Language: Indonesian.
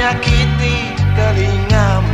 menyakiti telingamu.